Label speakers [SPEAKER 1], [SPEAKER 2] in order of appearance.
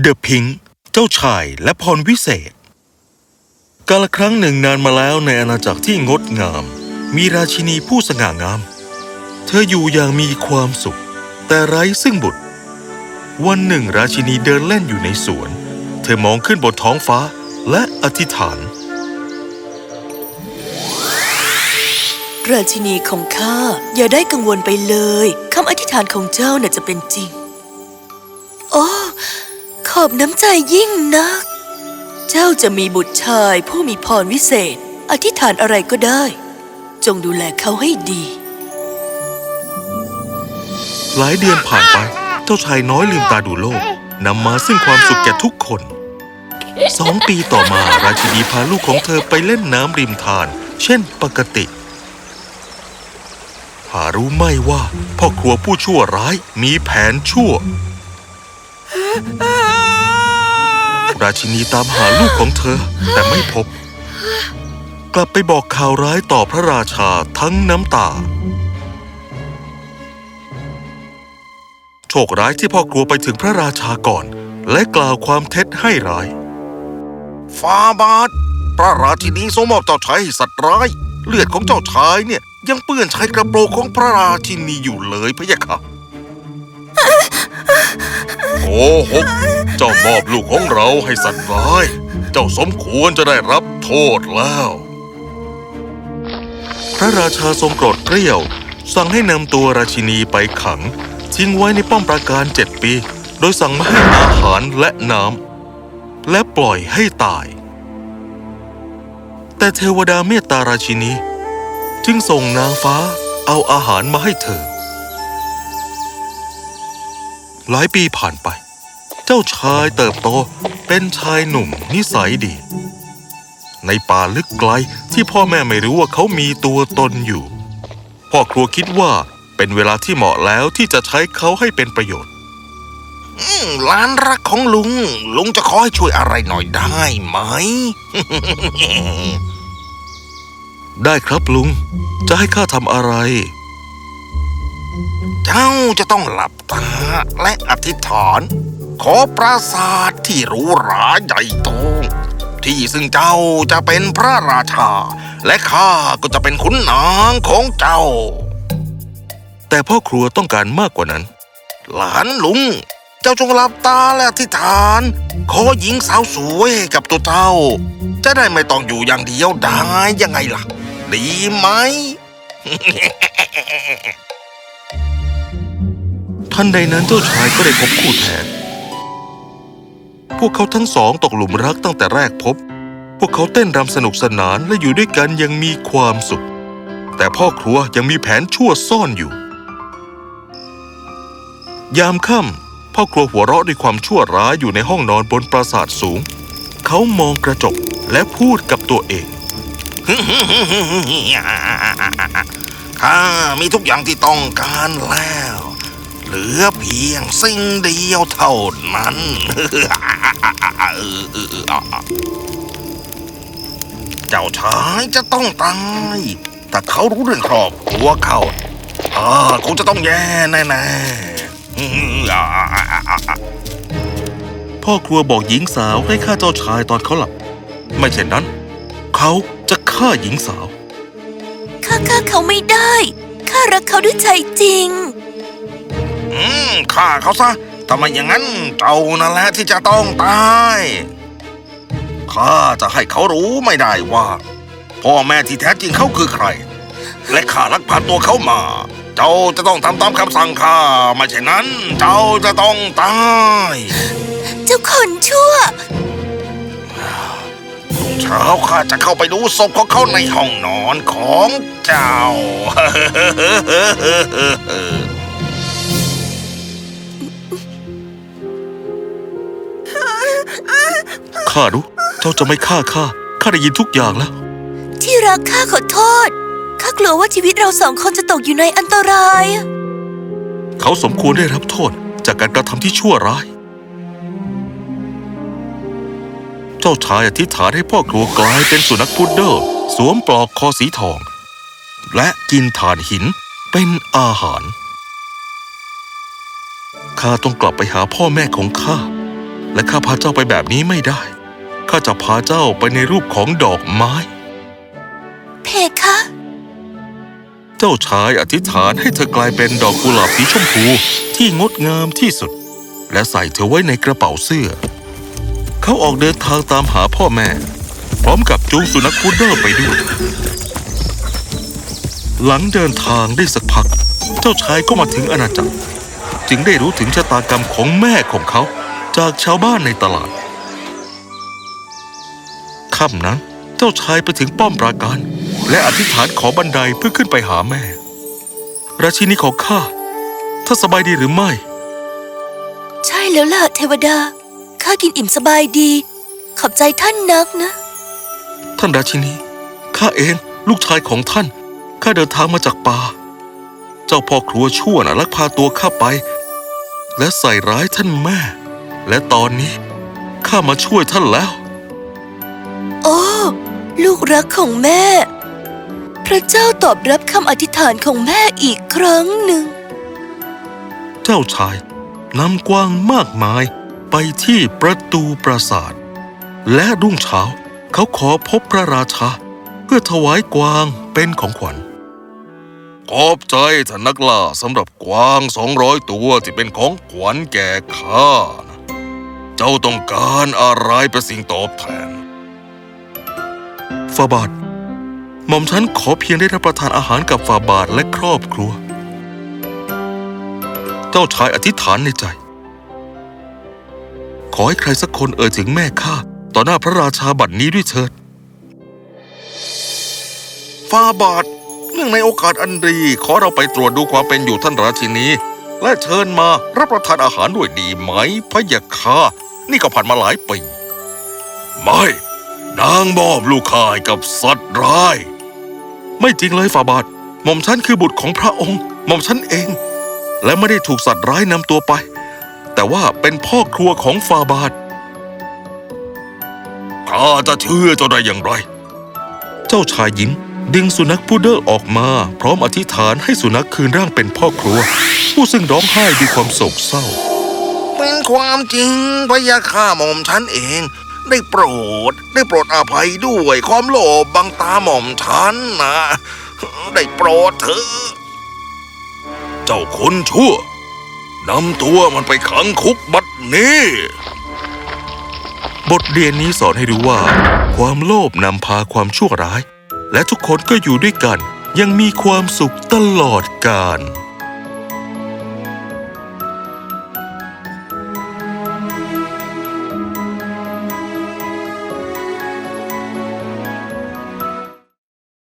[SPEAKER 1] เดอะพิงค์เจ้าชายและพรวิเศษ กาลครั้งหนึ่งนานมาแล้วในอาณาจักรที่งดงาม มีราชินีผู้สง่างาม เธออยู่อย่างมีความสุข แต่ไร้ซึ่งบุตร วันหนึ่งราชินีเดินเล่นอยู่ในสวน เธอมองขึ้นบนท้องฟ้าและอธิษฐาน
[SPEAKER 2] ราชินีของข้าอย่าได้กังวลไปเลยคำอธิษฐานของเจ้าน่ะจะเป็นจริง โอ้ อบน้ำใจยิ่งนัก เจ้าจะมีบุตรชายผู้มีพรวิเศษ อธิษฐานอะไรก็ได้ จงดูแลเขาให้ดี
[SPEAKER 1] หลายเดือนผ่านไป เจ้าชายน้อยลืมตาดูโลกนำมาซึ่งความสุขแก่ทุกคนสองปีต่อมาราชินีพาลูกของเธอไปเล่นน้ำริมทาน เช่นปกติ หารู้ไหม่ว่าพ่อครัวผู้ชั่วร้ายมีแผนชั่ว ราชินีตามหาลูกของเธอ แต่ไม่พบ กลับไปบอกข่าวร้ายต่อพระราชาทั้งน้ำตา โชคร้ายที่พ่อครัวไปถึงพระราชาก่อน และกล่าวความเท็จให้ร้าย
[SPEAKER 3] ฟาบาทพระราชินีทรงมอบเจ้าชายให้สัตว์ร้าย เลือดของเจ้าชายเนี่ยยังเปื้อนชายกระโปรงของพระราชินีอยู่เลยพะยะค่ะ
[SPEAKER 1] หก เจ้ามอบลูกของเราให้สัตว์ร้าย เจ้าสมควรจะได้รับโทษแล้ว พระราชาทรงโกรธเกรี้ยว สั่งให้นำตัวราชินีไปขัง ทิ้งไว้ในป้อมปราการเจ็ดปี โดยสั่งไม่ให้อาหารและน้ำและปล่อยให้ตาย แต่เทวดาเมตตาราชินี จึงส่งนางฟ้าเอาอาหารมาให้เธอ หลายปีผ่านไป เจ้าชายเติบโตเป็นชายหนุ่มนิสัยดี ในป่าลึกไกลที่พ่อแม่ไม่รู้ว่าเขามีตัวตนอยู่ พ่อครัวคิดว่าเป็นเวลาที่เหมาะแล้วที่จะใช้เขาให้เป็นประโยชน์
[SPEAKER 3] อืมหลานรักของลุง ลุงจะขอให้ช่วยอะไรหน่อยได้ไหม
[SPEAKER 1] ได้ครับลุง จะให้ข้าทำอะไร
[SPEAKER 3] เจ้าจะต้องหลับตาและอธิษฐาน ขอปราสาทที่หรูหราใหญ่โตที่ซึ่งเจ้าจะเป็นพระราชา และข้าก็จะเป็นขุนนางของเจ้า
[SPEAKER 1] แต่พ่อครัวต้องการมากกว่านั้น
[SPEAKER 3] หลานลุง เจ้าจงหลับตาและอธิษฐาน ขอหญิงสาวสวยกับตัวเจ้า จะได้ไม่ต้องอยู่อย่างเดียวได้ยังไงล่ะ ดีไหม
[SPEAKER 1] ทันใดนั้นเจ้าชายก็ได้พบคู่แท้พวกเขาทั้งสองตกหลุมรักตั้งแต่แรกพบ พวกเขาเต้นรำสนุกสนานและอยู่ด้วยกันอยังมีความสุข แต่พ่อครัวยังมีแผนชั่วซ่อนอยู่ ยามค่ำพ่อครัวหัวเราะด้วยความชั่วร้ายอยู่ในห้องนอนบนปราสาทสูง เขามองกระจกและพูดกับตัวเอง
[SPEAKER 3] ข้ามีทุกอย่างที่ต้องการแล้ว เหลือเพียงสิ่งเดียวเท่านั้น เจ้าชายจะต้องตายแต่เขารู้เรื่องครอบครัวเขาอ่าคงจะต้องแย่แน่ๆ
[SPEAKER 1] พ่อครัวบอกหญิงสาวให้ฆ่าเจ้าชายตอนเขาหลับ ไม่เช่นนั้น เขาจะฆ่าหญิงสาว
[SPEAKER 2] ข้าฆ่าเขาไม่ได้ ข้ารักเขาด้วยใจจริง
[SPEAKER 3] อืมฆ่าเขาซะทำไมอย่างนั้นเจ้านั่นแหละที่จะต้องตายข้าจะให้เขารู้ไม่ได้ว่า พ่อแม่ที่แท้จริงเขาคือใคร และข้าลักพาตัวเขามา เจ้าจะต้องทำตามคำสั่งข้าไม่เช่นนั้น เจ้าจะต้องตาย
[SPEAKER 2] เจ้าคนชั่ว
[SPEAKER 3] เช้าข้าจะเข้าไปดูศพของเขาในห้องนอนของเจ้า
[SPEAKER 1] ข้ารู้ เจ้าจะไม่ฆ่าข้า ข้าได้ยินทุกอย่างแล้ว
[SPEAKER 2] ที่รักข้าขอโทษ ข้ากลัวว่าชีวิตเราสองคนจะตกอยู่ในอันตราย
[SPEAKER 1] เขาสมควรได้รับโทษจากการกระทำที่ชั่วร้าย เจ้าชายอธิษฐานให้พ่อครัวกลายเป็นสุนัขพุดเดิลสวมปลอกคอสีทอง และกินถ่านหินเป็นอาหาร ข้าต้องกลับไปหาพ่อแม่ของข้า และข้าพาเจ้าไปแบบนี้ไม่ได้ ข้าจะพาเจ้าไปในรูปของดอกไม้
[SPEAKER 2] เพคะ
[SPEAKER 1] เจ้าชายอธิษฐานให้เธอกลายเป็นดอกกุหลาบสีชมพูที่งดงามที่สุด และใส่เธอไว้ในกระเป๋าเสื้อ เขาออกเดินทางตามหาพ่อแม่ พร้อมกับจูงสุนัขพุดเดิลไปด้วย หลังเดินทางได้สักพัก เจ้าชายก็มาถึงอาณาจักร จึงได้รู้ถึงชะตากรรมของแม่ของเขาจากชาวบ้านในตลาด ค่ำนั้น เจ้าชายไปถึงป้อมปราการ และอธิษฐานขอบันไดเพื่อขึ้นไปหาแม่ ราชินีของข้าถ้าสบายดีหรือไม่
[SPEAKER 2] ใช่แล้วล่ะเทวดา ข้ากินอิ่มสบายดี ขอบใจท่านนักนะ
[SPEAKER 1] ท่านราชินี ข้าเองลูกชายของท่าน ข้าเดินทางมาจากป่า เจ้าพ่อครัวชั่วน่ะลักพาตัวข้าไป และใส่ร้ายท่านแม่ และตอนนี้ข้ามาช่วยท่านแล้ว
[SPEAKER 2] โอ้ลูกรักของแม่ พระเจ้าตอบรับคำอธิษฐานของแม่อีกครั้งหนึ่ง
[SPEAKER 1] เจ้าชายนำกวางมากมายไปที่ประตูปราสาท และรุ่งเช้าเขาขอพบพระราชา เพื่อถวายกวางเป็นของขวัญขอบใจท่านนักล่าสำหรับกวางสองร้อยตัวที่เป็นของขวัญแก่ข้านะเจ้าต้องการอะไรเป็นสิ่งตอบแทนาบาท หม่อมฉันขอเพียงได้รับประทานอาหารกับฟาบาทและครอบครัว เจ้าชายอธิษฐานในใจ ขอให้ใครสักคนเอ่ยถึงแม่ข้าต่อหน้าพระราชาบัดนี้ด้วยเถิดฟาบาทเนื่องในโอกาสอันดี ขอเราไปตรวจดูความเป็นอยู่ท่านราชินี และเชิญมารับประทานอาหารด้วยดีไหมพะยะค่ะนี่ก็ผ่านมาหลายปี ไม่ นางมอบลูกข่ายกับสัตว์ร้าย ไม่จริงเลยฟาบาท หม่อมฉันคือบุตรของพระองค์ หม่อมฉันเอง และไม่ได้ถูกสัตว์ร้ายนำตัวไป แต่ว่าเป็นพ่อครัวของฟาบาทข้าจะเชื่อเจ้าได้อย่างไร เจ้าชายหญิงดึงสุนัขพุดเดิ้ลออกมา พร้อมอธิษฐานให้สุนัขคืนร่างเป็นพ่อครัว ผู้ซึ่งร้องไห้ด้วยความโศกเศร้า
[SPEAKER 3] เป็นความจริงพระยาข้าหม่อมฉันเอง ได้โปรด ได้โปรดอภัยด้วยความโลภบังตาหม่อมฉันนะ ได้โปรดเถอะ
[SPEAKER 1] เจ้าคนชั่วนำตัวมันไปขังคุกบัดนี้ บทเรียนนี้สอนให้รู้ว่า ความโลภนำพาความชั่วร้าย และทุกคนก็อยู่ด้วยกัน ยังมีความสุขตลอดกาล